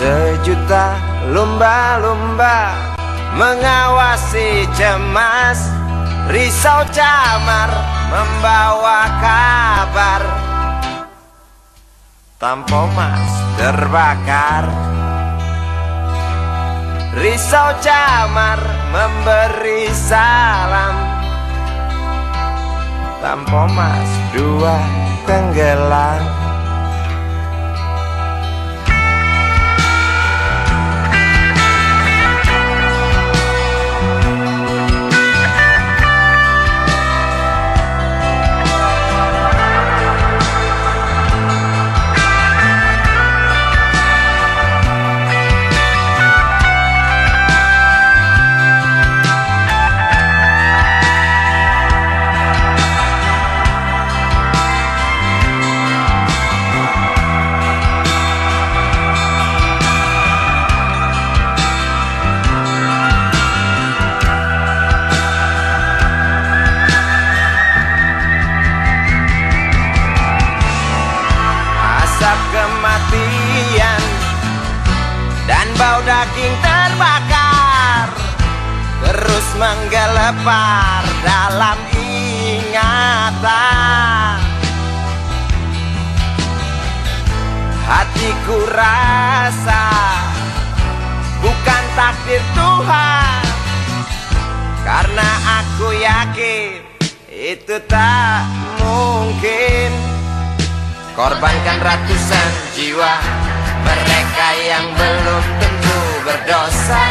Sejuta lumba-lumba mengawasi cemas. Risau camar membawa kabar. Tampo mas terbakar. Risau camar memberi salam. Tampo mas dua tenggelam daging terbakar Terus menggelepar dalam ingatan. Hatiku rasa bukan takdir Tuhan Karena aku yakin itu tak mungkin. Korbankan ratusan jiwa mereka yang belum tentu berdosa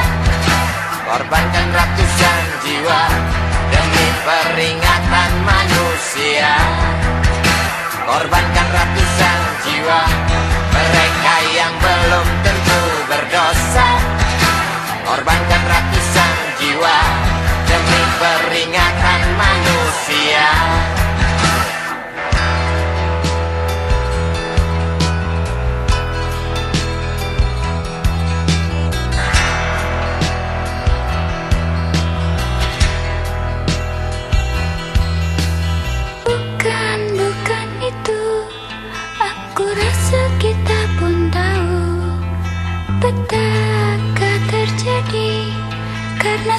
Korbankan ratusan jiwa Demi peringatan manusia. Korbankan ratusan jiwa Mereka yang belum tentu karena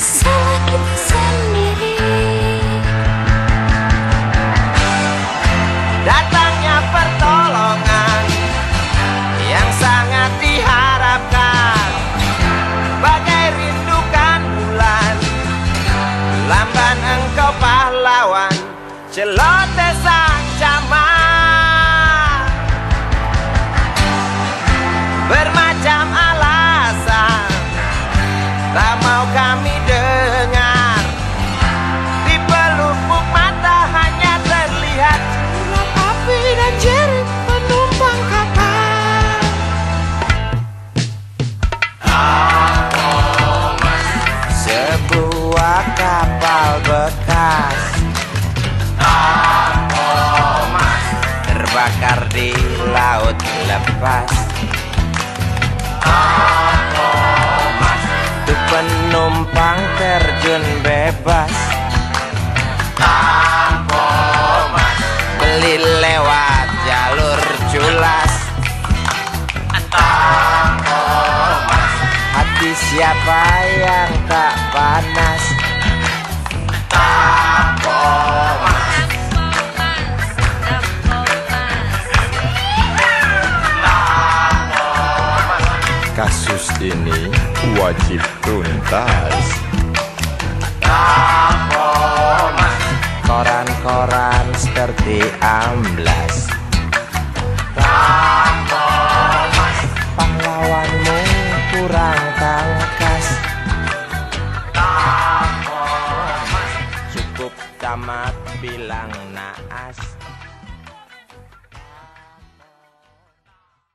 Terbakar di laut lepas. Itu penumpang terjun bebas. Beli lewat jalur culas. Hati siapa yang tak panas ini wajib tuntas. Koran-koran seperti amblas. Pahlawanmu kurang tangkas Cukup tamat bilang naas